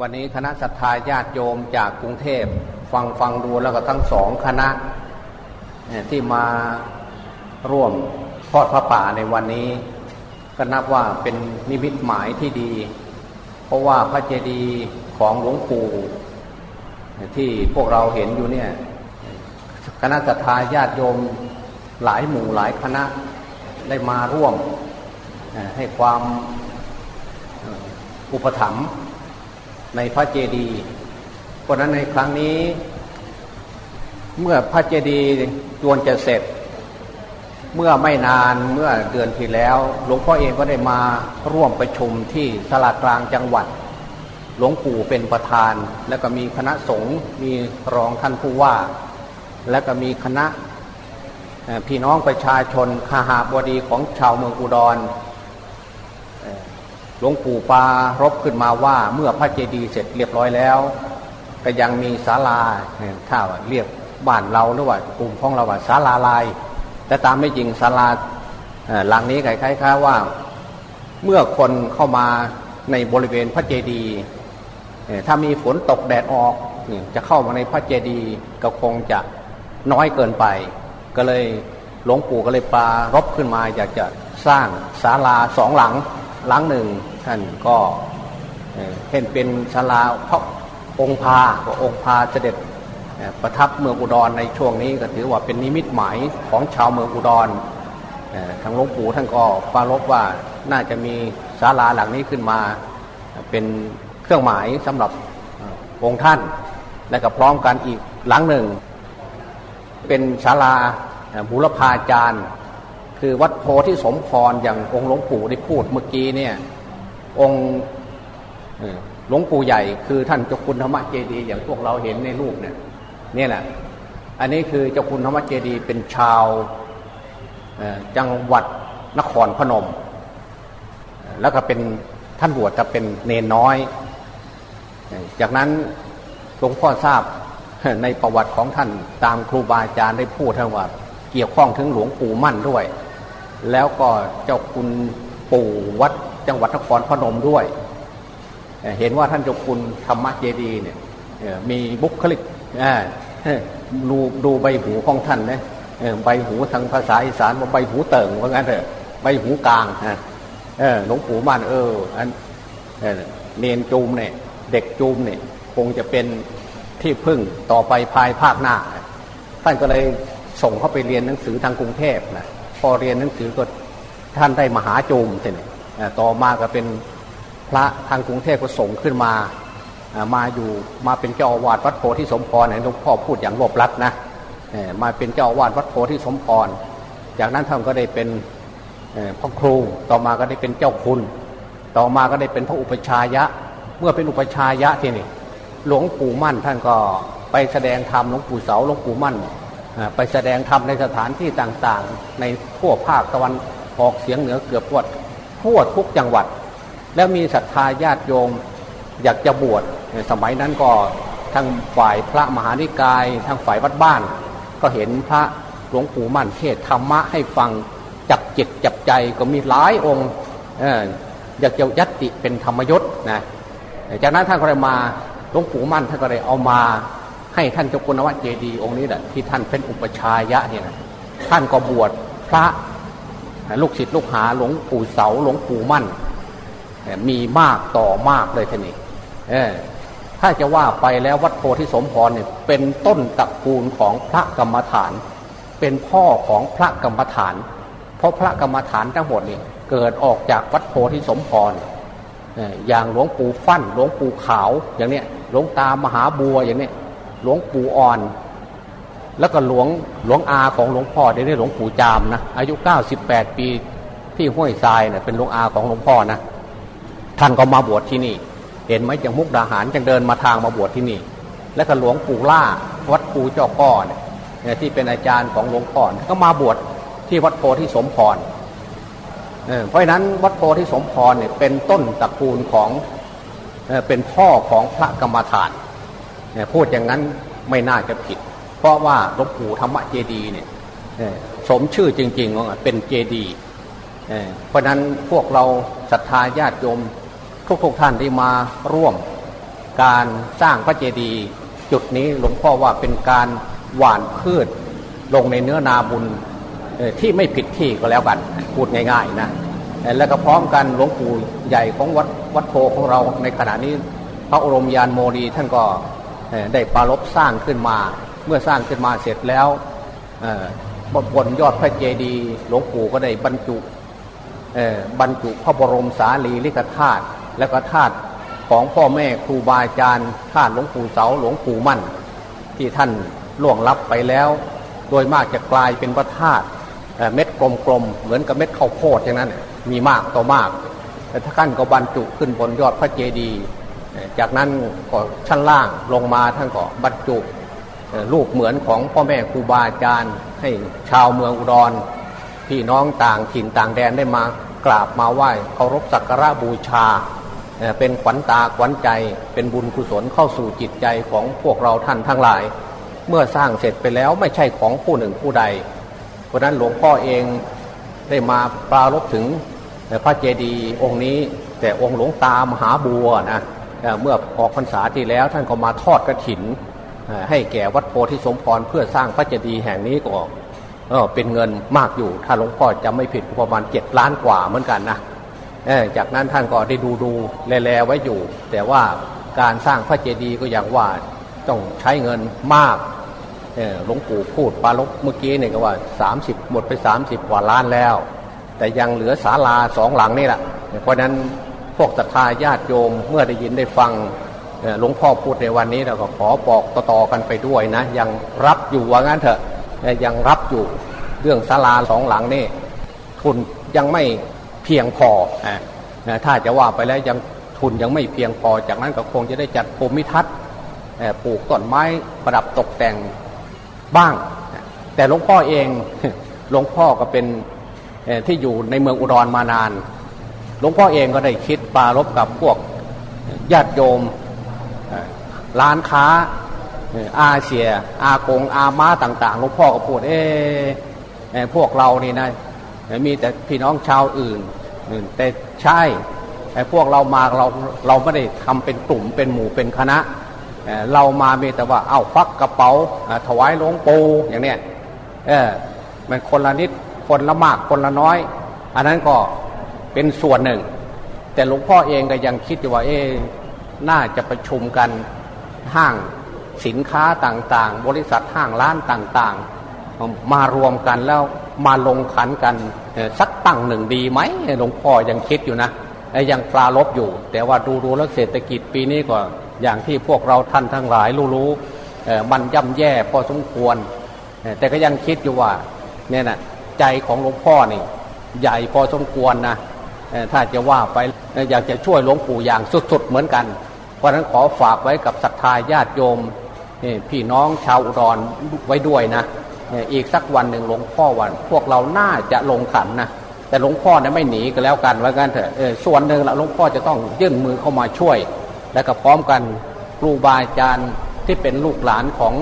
วันนี้คณะศรัทธาญาติโยมจากกรุงเทพฟังฟังดูแล้วก็ทั้งสองคณะที่มาร่วมทอดพระป่าในวันนี้ ก็นับว่าเป็นนิมิตหมายที่ดี เพราะว่าพระเจดีย์ของหลวงปู่ที่พวกเราเห็นอยู่เนี่ยคณะศรัทธาญาติโยมหลายหมู่หลายคณะได้มาร่วมให้ความอุปถัมภ์ ในพระเจดีย์เพราะนั้นในครั้งนี้ เมื่อพระเจดีย์จวนจะเสร็จ เมื่อไม่นานเมื่อเดือนที่แล้ว หลวงพ่อเองก็ได้มาร่วมประชุมที่สลากลางจังหวัด หลวงปู่เป็นประธาน แล้วก็มีคณะสงฆ์มีรองท่านผู้ว่า แล้วก็มีคณะพี่น้องประชาชนคาหาบดีของชาวเมืองอุดร หลวงปู่ปารบขึ้นมาว่าเมื่อพระเจดีย์เสร็จเรียบร้อยแล้ว ก็ยังมีศาลาถ้าเรียกบ้านเราหรือว่ากลุ่มของเราว่าศาลาลาย แต่ตามไม่จริงศาลาหลังนี้คล้ายๆว่า เมื่อคนเข้ามาในบริเวณพระเจดีย์ถ้ามีฝนตกแดดออกจะเข้ามาในพระเจดีย์ก็คงจะน้อยเกินไป ก็เลยหลวงปู่ก็เลยปารบขึ้นมาอยากจะสร้างศาลาสองหลัง หลังหนึ่งท่านก็เห็นเป็นศาลาพระองค์พาองค์พาเสด็จประทับเมืองอุดรในช่วงนี้ก็ถือว่าเป็นนิมิตหมายของชาวเมืองอุดรทางหลวงปู่ท่านก็ปารบว่าน่าจะมีศาลาหลังนี้ขึ้นมา เป็นเครื่องหมายสำหรับองค์ท่าน และก็พร้อมกันอีกหลังหนึ่ง เป็นศาลาบุรพาจารย์ คือวัดโพธิสมพรอย่างองค์หลวงปู่ได้พูดเมื่อกี้เนี่ยองค์หลวงปู่ใหญ่คือท่านเจ้าคุณธรรมเจดีอย่างพวกเราเห็นในรูปเนี่ยนี่แหละอันนี้คือเจ้าคุณธรรมเจดีเป็นชาวจังหวัดนครพนม แล้วก็เป็นท่านบวชจะเป็นเนนน้อย จากนั้นหลวงพ่อทราบในประวัติของท่านตามครูบาอาจารย์ได้พูดท่านว่าเกี่ยวข้องถึงหลวงปู่มั่นด้วย แล้วก็เจ้าคุณปู่วัดจังหวัดนครพนมด้วย เห็นว่าท่านเจ้าคุณธรรมเจดีเนี่ยมีบุคลิกดูดูใบหูของท่านนะใบหูทางภาษาอีสานว่าใบหูเติ่งว่างั้นเถอะใบหูกลางฮะหลวงปู่มั่นเอออันเนนจูมเนี่ยเด็กจูมเนี่ยคงจะเป็นที่พึ่งต่อไปภายภาคหน้า ท่านก็เลยส่งเข้าไปเรียนหนังสือทางกรุงเทพนะ พอเรียนหนังสือก็ท่านได้มหาจูมเสร็จต่อมาก็เป็นพระทางกรุงเทพก็ส่งขึ้นมามาอยู่มาเป็นเจ้าอาวาสวัดโพธิสมพรหลวงพ่อพูดอย่างรวบลัดนะมาเป็นเจ้าอาวาสวัดโพธิสมพร จากนั้นท่านก็ได้เป็นพ่อครูต่อมาก็ได้เป็นเจ้าคุณ ต่อมาก็ได้เป็นพระอุปชายะ เมื่อเป็นอุปชายะที่นี่หลวงปู่มั่นท่านก็ไปแสดงธรรมหลวงปู่เสาหลวงปู่มั่น ไปแสดงธรรมในสถานที่ต่างๆ ในทั่วภาคตะวันออกเสียงเหนือเกือบทั่วทั่วทุกจังหวัด แล้วมีศรัทธาญาติโยมอยากจะบวชสมัยนั้นก็ทั้งฝ่ายพระมหานิกายทั้งฝ่ายวัดบ้าน ก็เห็นพระหลวงปู่มั่นเทศธรรมะให้ฟังจับจิตจับใจก็มีหลายองค์อยากจะยัตติเป็นธรรมยศนะจากนั้นท่านก็เลยมาหลวงปู่มั่นท่านก็เลยเอามา ให้ท่านเจ้าคุณวัดเจดี องค์นี้แหละที่ท่านเป็นอุปชายะเนี่ยท่านก็บวชพระลูกศิษย์ลูกหาหลวงปู่เสาหลวงปู่มั่น มีมากต่อมากเลยท่านี้ถ้าจะว่าไปแล้ววัดโพธิสมพรเนี่ยเป็นต้นตระกูลของพระกรรมฐาน เป็นพ่อของพระกรรมฐาน เพราะพระกรรมฐานทั้งหมดเนี่ยเกิดออกจากวัดโพธิสมพรอย่างหลวงปู่ฟั่นหลวงปู่ขาวอย่างเนี้ยหลวงตามหาบัวอย่างเนี้ย หลวงปู่อ่อน แล้วก็หลวงหลวงอาของหลวงพ่อเดี๋ยวนี้หลวงปู่จามนะอายุ 98 ปีที่ห้วยทรายเนะ่ยเป็นหลวงอาของหลวงพ่อนะท่านก็มาบวชที่นี่ เห็นไหมจังมุกดาหารจังเดินมาทางมาบวชที่นี่ แล้วก็หลวงปู่ล่าวัดปู่เจ้าก้อนเนี่ยที่เป็นอาจารย์ของหลวงพ่อก็มาบวชที่วัดโพธิสมพรเพราะนั้นวัดโพธิสมพรเนี่ยเป็นต้นตระกูลของเป็นพ่อของพระกรรมฐาน พูดอย่างนั้นไม่น่าจะผิด เพราะว่าหลวงปู่ธรรมเจดีเนี่ยสมชื่อจริงๆว่าเป็นเจดีเพราะนั้นพวกเราศรัทธาญาติโยมทุกๆทท่านที่มาร่วม การสร้างพระเจดีย์จุดนี้หลวงพ่อว่าเป็นการหว่านพืชลงในเนื้อนาบุญที่ไม่ผิดที่ก็แล้วกันพูดง่ายๆนะแล้วก็พร้อมกันหลวงปู่ใหญ่ของวัดวัดโพของเราในขณะนี้ พระอรมยานโมดีท่านก็ ได้ปารบสร้างขึ้นมา เมื่อสร้างขึ้นมาเสร็จแล้วบนยอดพระเจดีย์หลวงปู่ก็ได้บรรจุบรรจุพระบรมสารีริกธาตุและก็ธาตุของพ่อแม่ครูบาอาจารย์ธาตุหลวงปู่เสาหลวงปู่มั่น ที่ท่านล่วงลับไปแล้ว โดยมากจะกลายเป็นพระธาตุเม็ดกลมๆเหมือนกับเม็ดข้าวโพดอย่างนั้นมีมากต่อมาก แต่ถ้านก็บรรจุขึ้นบนยอดพระเจดีย์ จากนั้นก็ชั้นล่างลงมาท่านก็บรรจุรูปเหมือนของพ่อแม่ครูบาอาจารย์ ให้ชาวเมืองอุดรพี่น้องต่างถิ่นต่างแดนได้มากราบมาไหว้เคารพสักการะบูชา เป็นขวัญตาขวัญใจ เป็นบุญกุศลเข้าสู่จิตใจของพวกเราท่านทั้งหลาย เมื่อสร้างเสร็จไปแล้วไม่ใช่ของผู้หนึ่งผู้ใด เพราะนั้นหลวงพ่อเองได้มาปรารบถึงพระเจดีย์องค์นี้ แต่องค์หลวงตามหาบัวนะ เมื่อออกพรรษาที่แล้วท่านก็มาทอดกระถิน ให้แก่วัดโพธิสมพรเพื่อสร้างพระเจดีย์แห่งนี้ก็เป็นเงินมากอยู่ ถ้าหลวงพ่อจะไม่ผิดประมาณเจ็ดล้านกว่าเหมือนกันนะจากนั้นท่านก็ได้ดูดูแลๆไว้อยู่ แต่ว่าการสร้างพระเจดีย์ก็อย่างว่าต้องใช้เงินมากหลวงปู่พูดปาลบเมื่อกี้เนี่ยก็ว่า 30 หมดไป 30 กว่าล้านแล้ว แต่ยังเหลือศาลาสองหลังนี่แหละเพราะนั้น พวกศรัทธาญาติโยมเมื่อได้ยินได้ฟังหลวงพ่อพูดในวันนี้เราก็ขอบอกต่อๆกันไปด้วยนะ ยังรับอยู่ว่างั้นเถอะยังรับอยู่เรื่องศาลาสองหลังนี่ทุนยังไม่เพียงพอถ้าจะว่าไปแล้วยังทุนยังไม่เพียงพอ จากนั้นก็คงจะได้จัดภูมิทัศน์ปลูกต้นไม้ประดับตกแต่งบ้าง แต่หลวงพ่อเองหลวงพ่อก็เป็นที่อยู่ในเมืองอุดรมานาน หลวงพ่อเองก็ได้คิดปารบกับพวกญาติโยมร้านค้าอาเซีย อากงอาม้าต่างๆหลวงพ่อก็พูดเออพวกเรานี่นะมีแต่พี่น้องชาวอื่น แต่ใช่ไอ้พวกเรามาเราเราไม่ได้ทำเป็นกลุ่มเป็นหมู่เป็นคณะ เรามามีแต่ว่าเอาควักกระเป๋าถวายหลวงปู่อย่างเนี้ยเออมันคนละนิดคนละมากคนละน้อย อันนั้นก็ เป็นส่วนหนึ่ง แต่หลวงพ่อเองก็ยังคิดอยู่ว่าเอ๊น่าจะประชุมกันห้างสินค้าต่างๆ บริษัทห้างร้านต่างๆ มารวมกันแล้วมาลงขันกันสักตั้งหนึ่งดีไหมหลวงพ่อยังคิดอยู่นะยังปลาลบอยู่ แต่ว่าดูดูแล้วเศรษฐกิจปีนี้ก็อย่างที่พวกเราท่านทั้งหลายรู้ๆมันย่ำแย่พอสมควร แต่ก็ยังคิดอยู่ว่าเนี่ยนะใจของหลวงพ่อนี่ใหญ่พอสมควรนะ ถ้าจะว่าไปอยากจะช่วยหลวงปู่อย่างสุดๆเหมือนกัน เพราะนั้นขอฝากไว้กับศรัทธาญาติโยมพี่น้องชาวอุดรไว้ด้วยนะอีกสักวันหนึ่งหลวงพ่อวัน พวกเราน่าจะลงขันนะแต่หลวงพ่อเนี่ยไม่หนีกันแล้วกันว่ากันเถอะส่วนหนึ่งละหลวงพ่อจะต้องยื่นมือเข้ามาช่วย และก็พร้อมกันครูบาอาจารย์ที่เป็นลูกหลานของ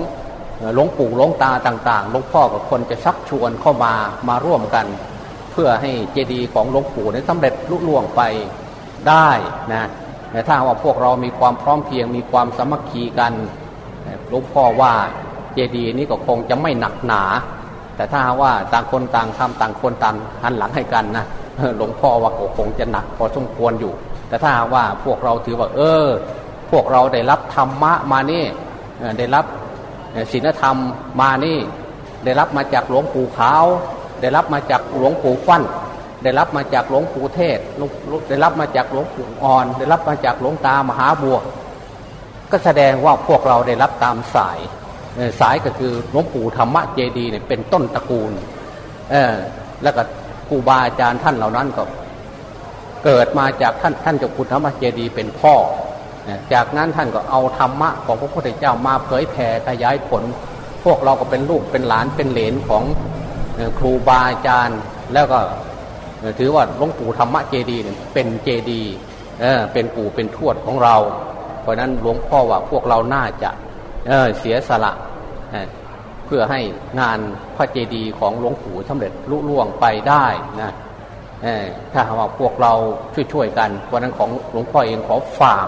หลวงปู่หลวงตาต่างๆหลวงพ่อกับคนจะชักชวนเข้ามามาร่วมกัน เพื่อให้เจดีย์ของหลวงปู่นั้นสำเร็จลุล่วงไปได้นะแต่ถ้าว่าพวกเรามีความพร้อมเพียงมีความสมัคคีกันหลวงพ่อว่าเจดีย์นี้ก็คงจะไม่หนักหนา แต่ถ้าว่าต่างคนต่างทำต่างคนต่างหันหลังให้กันนะหลวงพ่อว่าก็คงจะหนักพอสมควรอยู่ แต่ถ้าว่าพวกเราถือว่า เออ พวกเราได้รับธรรมะมานี่ได้รับศีลธรรมมานี่ ได้รับมาจากหลวงปู่ขาว ได้รับมาจากหลวงปู่ฟั่นได้รับมาจากหลวงปู่เทศ ได้รับมาจากหลวงปู่อ่อน ได้รับมาจากหลวงตามหาบัว ก็แสดงว่าพวกเราได้รับตามสายสายก็คือหลวงปู่ธรรมะเจดีเนี่ยเป็นต้นตระกูลแล้วก็ครูบาอาจารย์ท่านเหล่านั้นก็ เกิดมาจากท่านท่านเจ้าคุณธรรมะเจดีเป็นพ่อ จากนั้นท่านก็เอาธรรมะของพระพุทธเจ้ามาเผยแผ่ขยายผล พวกเราก็เป็นลูกเป็นหลานเป็นเหลนของ ครูบาอาจารย์แล้วก็ถือว่าหลวงปู่ธรรมะเจดีเป็นเจดีเออเป็นปู่เป็นทวดของเรา เพราะนั้นหลวงพ่อว่าพวกเราน่าจะเเสียสละเพื่อให้งานพระเจดีย์ของหลวงปู่สำเร็จลุล่วงไปได้นะถ้าว่าพวกเราช่วยๆกันวันนั้นของหลวงพ่อเองขอฝาก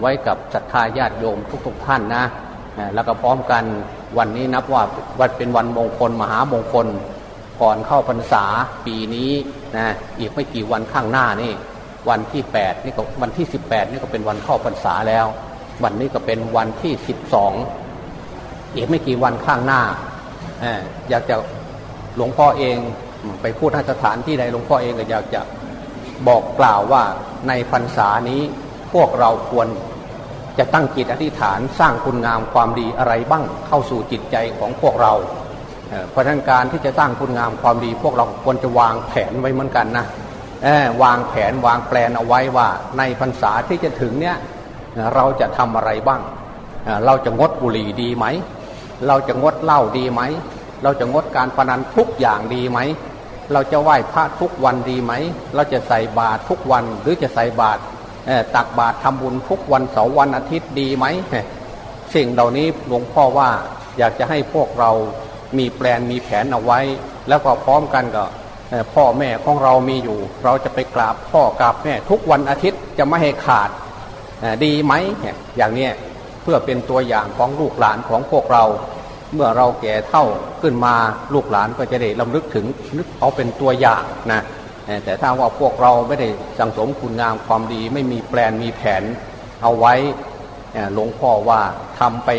ไว้กับศรัทธาญาติโยมทุกๆท่านนะ แล้วก็พร้อมกันวันนี้นับว่าวันเป็นวันมงคลมหามงคล ก่อนเข้าพรรษาปีนี้นะอีกไม่กี่วันข้างหน้านี่ วันที่8นี่ก็วันที่ 18นี่ก็เป็นวันเข้าพรรษาแล้ว วันนี้ก็เป็นวันที่ 12 อีกไม่กี่วันข้างหน้าอยากจะหลวงพ่อเองไปพูดที่สถานที่ใดหลวงพ่อเองก็อยากจะบอกกล่าวว่าในพรรษานี้พวกเราควร จะตั้งจิตอธิษฐานสร้างคุณงามความดีอะไรบ้างเข้าสู่จิตใจของพวกเราเพราะนั้นการที่จะสร้างคุณงามความดี พวกเราควรจะวางแผนไว้เหมือนกันนะวางแผนวางแปลนเอาไว้ว่าในพรรษาที่จะถึงเนี่ยเราจะทำอะไรบ้าง เราจะงดบุหรี่ดีไหม เราจะงดเหล้าดีไหม เราจะงดการพนันทุกอย่างดีไหม เราจะไหว้พระทุกวันดีไหม เราจะใส่บาตรทุกวันหรือจะใส่บาตร ตักบาตรทำบุญทุกวันเสาร์วันอาทิตย์ดีไหมสิ่งเหล่านี้หลวงพ่อว่าอยากจะให้พวกเรามีแปลนมีแผนเอาไว้ แล้วก็พร้อมกันก็พ่อแม่ของเรามีอยู่ เราจะไปกราบพ่อกราบแม่ทุกวันอาทิตย์จะไม่ให้ขาดดีไหมอย่างนี้เพื่อเป็นตัวอย่างของลูกหลานของพวกเรา เมื่อเราแก่เท่าขึ้นมาลูกหลานก็จะได้ลำลึกถึงนึกเอาเป็นตัวอย่างนะ แต่ถ้าว่าพวกเราไม่ได้สังสมคุณงามความดี ไม่มีแปลนมีแผนเอาไว้หลวงพ่อว่าทำไป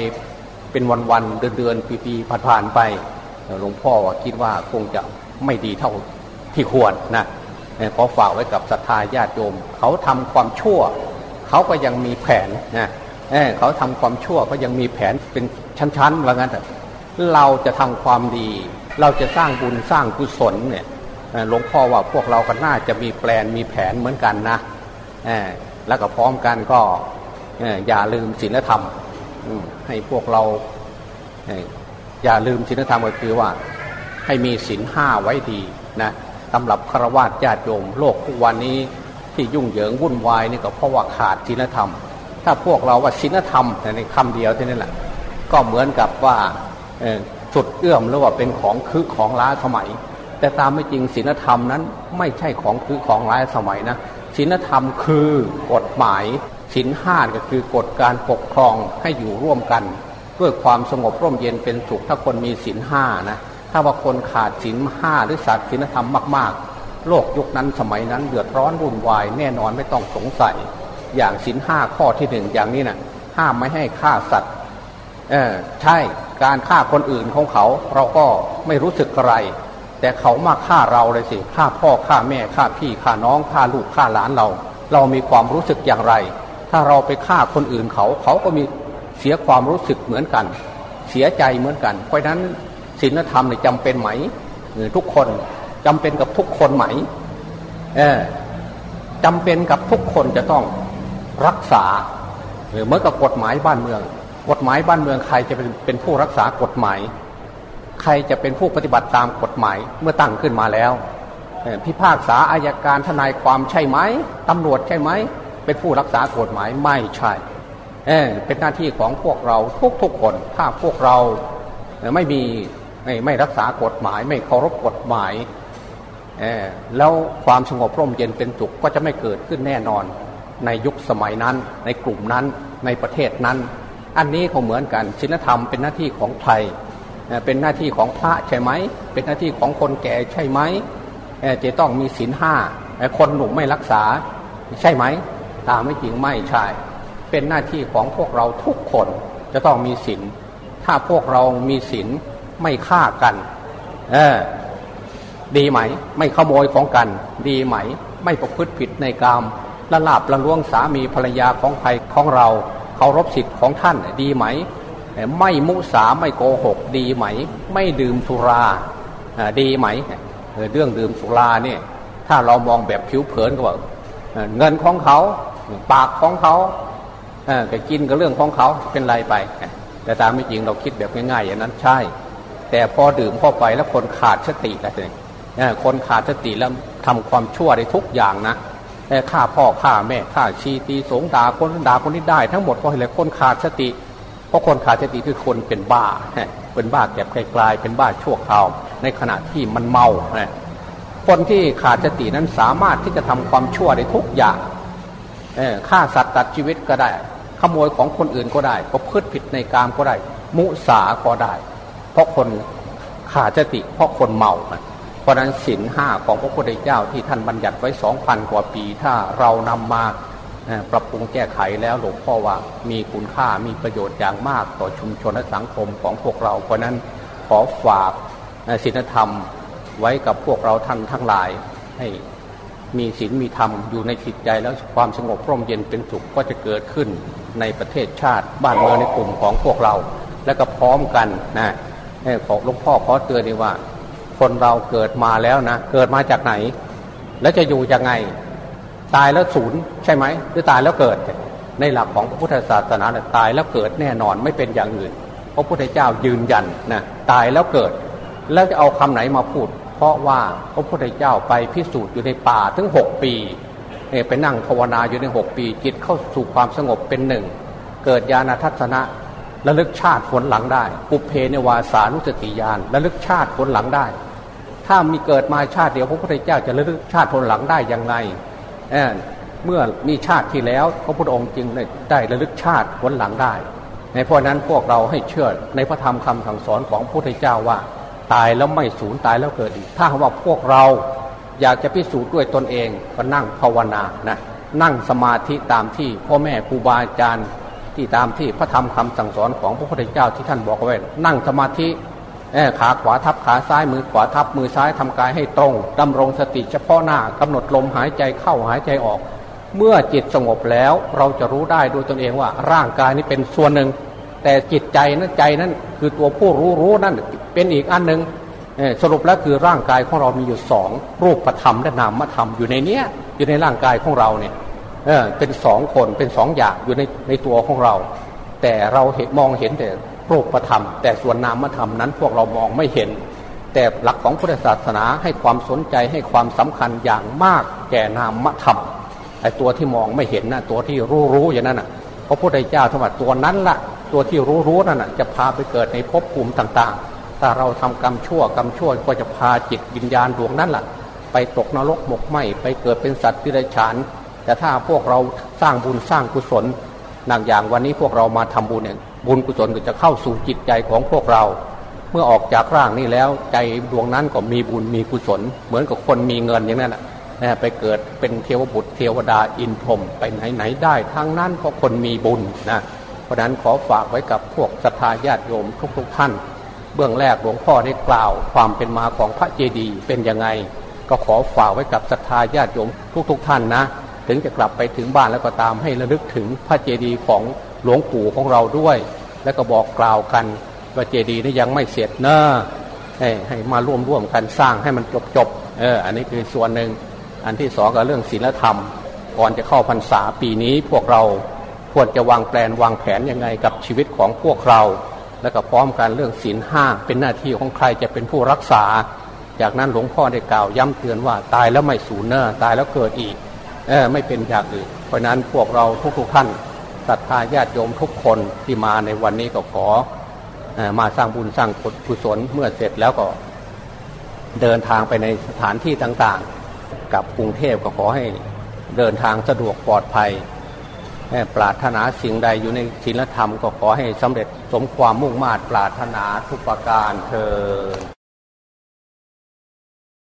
เป็นวันๆเดือนๆปีๆผ่านๆไปหลวงพ่อว่าคิดว่าคงจะไม่ดีเท่าที่ควรนะขอฝากไว้กับศรัทธาญาติโยม เขาทำความชั่ว เขาก็ยังมีแผนนะเขาทำความชั่วก็ยังมีแผนเป็นชั้นๆว่างั้นแต่เราจะทำความดี เราจะสร้างบุญสร้างกุศลเนี่ย หลวงพ่อว่าพวกเราก็น่าจะมีแปลนมีแผนเหมือนกันนะแล้วก็พร้อมกันก็อย่าลืมศีลธรรมให้พวกเราอย่าลืมศีลธรรมก็คือว่าให้มีศีลห้าไว้ดีนะสำหรับฆราวาสญาติโยมโลกทุกวันนี้ที่ยุ่งเหยิงวุ่นวายนี่ก็เพราะว่าขาดศีลธรรม ถ้าพวกเราว่าศีลธรรมในคำเดียวเท่านั้นแหละก็เหมือนกับว่าสุดเอื้อมหรือว่าเป็นของคือของล้าสมัย แต่ตามไม่จริงศีลธรรมนั้นไม่ใช่ของคือของล้าสมัยนะศีลธรรมคือกฎหมายศีลห้าก็คือกฎการปกครองให้อยู่ร่วมกัน ด้วยความสงบร่มเย็นเป็นสุขถ้าคนมีศีลห้านะถ้าว่าคนขาดศีลห้าหรือสัตว์ศีลธรรมมาก ๆ โลกยุคนั้นสมัยนั้นเดือดร้อนวุ่นวายแน่นอนไม่ต้องสงสัย อย่างศีลห้าข้อที่หนึ่งอย่างนี้นะ่ะห้ามไม่ให้ฆ่าสัตว์เออใช่การฆ่าคนอื่นของเขาเราก็ไม่รู้สึกอะไร แต่เขามาฆ่าเราเลยสิฆ่าพ่อฆ่าแม่ฆ่าพี่ฆ่าน้องฆ่าลูกฆ่าหลานเรา เรามีความรู้สึกอย่างไร ถ้าเราไปฆ่าคนอื่นเขาเขาก็มีเสียความรู้สึกเหมือนกัน เสียใจเหมือนกัน เพราะนั้นศีลธรรมเนี่ยจำเป็นไหมทุกคนจำเป็นกับทุกคนไหมเออจำเป็นกับทุกคนจะต้องรักษาหรือเมื่อกับกฎหมายบ้านเมือง กฎหมายบ้านเมืองใครจะเป็นเป็นผู้รักษากฎหมาย ใครจะเป็นผู้ปฏิบัติตามกฎหมายเมื่อตั้งขึ้นมาแล้วพิพากษาอายการทนายความใช่ไหมตำรวจใช่ไหมเป็นผู้รักษากฎหมายไม่ใช่เเป็นหน้าที่ของพวกเราทุกๆคน ถ้าพวกเราไม่มีไม่ไม่รักษากฎหมาย ไม่เคารพกฎหมายแล้วความสงบร่มเย็นเป็นสุขก็จะไม่เกิดขึ้นแน่นอน ในยุคสมัยนั้น ในกลุ่มนั้นในประเทศนั้น อันนี้เขาเหมือนกันศีลธรรมเป็นหน้าที่ของใคร เป็นหน้าที่ของพระใช่ไหม เป็นหน้าที่ของคนแก่ใช่ไหมจะต้องมีศีลห้าคนหนุ่มไม่รักษาใช่ไหม ตามไม่จริงไม่ใช่ เป็นหน้าที่ของพวกเราทุกคนจะต้องมีศีล ถ้าพวกเรามีศีลไม่ฆ่ากัน เออ ดีไหม ไม่ขโมยของกัน ดีไหม ไม่ประพฤติผิดในกามละลาบละล่วงสามีภรรยาของใครของเราเคารพสิทธิ์ของท่านดีไหม ไม่มุสาไม่โกหกดีไหม ไม่ดื่มสุราดีไหมเรื่องดื่มสุราเนี่ยถ้าเรามองแบบผิวเผินก็ว่าเงินของเขาปากของเขาก็กินกับเรื่องของเขาเป็นไรไป แต่ตามไม่จริงเราคิดแบบง่ายๆอย่างนั้นใช่ แต่พอดื่มเข้าไปแล้วคนขาดสติแล้วเนี่ยคนขาดสติแล้วทำความชั่วได้ทุกอย่างนะฆ่าพ่อฆ่าแม่ฆ่าชีตีสงด่าคนด่าคนนี้ได้ ทั้งหมดเพราะอะไรคนขาดสติ เพราะคนขาดสติคือคนเป็นบ้า เป็นบ้าแก็บไกลๆเป็นบ้าชั่วคราว ในขณะที่มันเมาคนที่ขาดสตินั้นสามารถที่จะทำความชั่วได้ทุกอย่างฆ่าสัตว์ตัดชีวิตก็ได้ ขโมยของคนอื่นก็ได้ประพฤติผิดในกามก็ได้ มุสาก็ได้ เพราะคนขาดสติ เพราะคนเมาเพราะนั้นศีลห้าของพระพุทธเจ้าที่ท่านบัญญัติไว้สองพันกว่าปี ถ้าเรานำมา ปรับปรุงแก้ไขแล้วหลวงพ่อว่ามีคุณค่ามีประโยชน์อย่างมากต่อชุมชนและสังคมของพวกเรา เพราะนั้นขอฝากศีลธรรมไว้กับพวกเราท่านทั้งหลายให้มีศีลมีธรรมอยู่ในจิตใจแล้วความสงบร่มเย็นเป็นสุขก็จะเกิดขึ้นในประเทศชาติบ้านเมืองในกลุ่มของพวกเรา และก็พร้อมกันนะขอหลวงพ่อขอเตือนดีว่า คนเราเกิดมาแล้วนะ เกิดมาจากไหน แล้วจะอยู่ยังไง ตายแล้วศูนย์ใช่ไหมหรือตายแล้วเกิด ในหลักของพระพุทธศาสนาตายแล้วเกิดแน่นอนไม่เป็นอย่างอื่นพระพุทธเจ้ายืนยันนะตายแล้วเกิด แล้วจะเอาคำไหนมาพูด เพราะว่าพระพุทธเจ้าไปพิสูจน์อยู่ในป่าถึงหกปีไปนั่งภาวนาอยู่ในหกปี จิตเข้าสู่ความสงบเป็นหนึ่ง เกิดญาณทัศนะระลึกชาติผลหลังได้ ปุเพเนวาสานุสติญาณระลึกชาติผลหลังได้ ถ้ามีเกิดมาชาติเดียวพระพุทธเจ้าจะระลึกชาติผลหลังได้อย่างไร เมื่อมีชาติที่แล้วพระพุทธองค์จึงได้ระลึกชาติผลหลังได้ ในเพราะนั้นพวกเราให้เชื่อในพระธรรมคำสั่งสอนของพระพุทธเจ้าว่า ตายแล้วไม่สูญตายแล้วเกิดอีก ถ้าว่าพวกเราอยากจะพิสูจน์ด้วยตนเองก็นั่งภาวนานะนั่งสมาธิตามที่พ่อแม่ครูบาอาจารย์ที่ตามที่พระธรรมคำสั่งสอนของพระพุทธเจ้าที่ท่านบอกไว้ นั่งสมาธิ ขาขวาทับขาซ้ายมือขวาทับมือซ้ายทำกายให้ตรงดำรงสติเฉพาะหน้ากำหนดลมหายใจเข้าหายใจออก เมื่อจิตสงบแล้วเราจะรู้ได้ด้วยตนเองว่าร่างกายนี้เป็นส่วนหนึ่ง แต่จิตใจนั้นใจนั้นคือตัวผู้รู้รู้นั่นเป็นอีกอันหนึ่งสรุปแล้วคือร่างกายของเรามีอยู่สองรูปธรรมและนามธรรมอยู่ในเนี้ยอยู่ในร่างกายของเราเนี่ยเเป็นสองคนเป็นสองอย่างอยู่ในในตัวของเรา แต่เราเห็นมองเห็นแต่ รูปธรรม แต่ส่วนนามธรรมนั้นพวกเรามองไม่เห็น แต่หลักของพุทธศาสนาให้ความสนใจให้ความสำคัญอย่างมากแก่นามธรรมไอ้ตัวที่มองไม่เห็นนะตัวที่รู้รู้อย่างนั้นนะพระพุทธเจ้าธรรมตัวนั้นละตัวที่รู้รู้นั่นนะจะพาไปเกิดในภพภูมิต่างๆ ถ้าเราทำกรรมชั่วกรรมชั่วก็จะพาจิตวิญญาณดวงนั้นละ่ะ ไปตกนรกหมกไหมไปเกิดเป็นสัตว์ที่ไรฉาน แต่ถ้าพวกเราสร้างบุญสร้างกุศลหนังอย่างวันนี้พวกเรามาทำบุญเนี่ย บุญกุศลก็จะเข้าสู่จิตใจของพวกเรา เมื่อออกจากร่างนี้แล้วใจดวงนั้นก็มีบุญมีกุศล เหมือนกับคนมีเงินอย่างนั้นนะไปเกิดเป็นเทวบุตรเทวดาอินพรมไปไหนไหนได้ทั้งนั้นเพราะคนมีบุญนะเพราะนั้นขอฝากไว้กับพวกศรัทธาญาติโยมทุกๆทท่าน เบื้องแรกหลวงพ่อได้กล่าวความเป็นมาของพระเจดีย์เป็นยังไง ก็ขอฝากไว้กับศรัทธาญาติโยมทุกๆทท่านนะ ถึงจะกลับไปถึงบ้านแล้วก็ตามให้ระลึกถึงพระเจดีย์ของหลวงปู่ของเราด้วย แล้วก็บอกกล่าวกันว่าเจดีย์นี้ยังไม่เสร็จเนอะให้ให้มาร่วมร่วมกันสร้างให้มันจบจบเอออันนี้คือส่วนหนึ่งอันที่สองก็เรื่องศีลธรรม ก่อนจะเข้าพรรษาปีนี้พวกเราควรจะวางแปลนวางแผนยังไงกับชีวิตของพวกเรา แล้วก็พร้อมกันเรื่องศีลห้าเป็นหน้าที่ของใครจะเป็นผู้รักษา จากนั้นหลวงพ่อได้กล่าวย้ำเตือนว่าตายแล้วไม่สูญเนอตายแล้วเกิดอีกเออไม่เป็นอย่างอื่นเพราะนั้นพวกเราทุกๆท่าน ศรัทธาญาติโยมทุกคนที่มาในวันนี้ก็ขอมาสร้างบุญสร้างกุศลเมื่อเสร็จแล้วก็เดินทางไปในสถานที่ต่างๆ กับกรุงเทพก็ขอให้เดินทางสะดวกปลอดภัยปรารถนาสิ่งใดอยู่ในศีลธรรมก็ขอให้สำเร็จสมความมุ่งมา่ปรารถนาทุกประการเธอ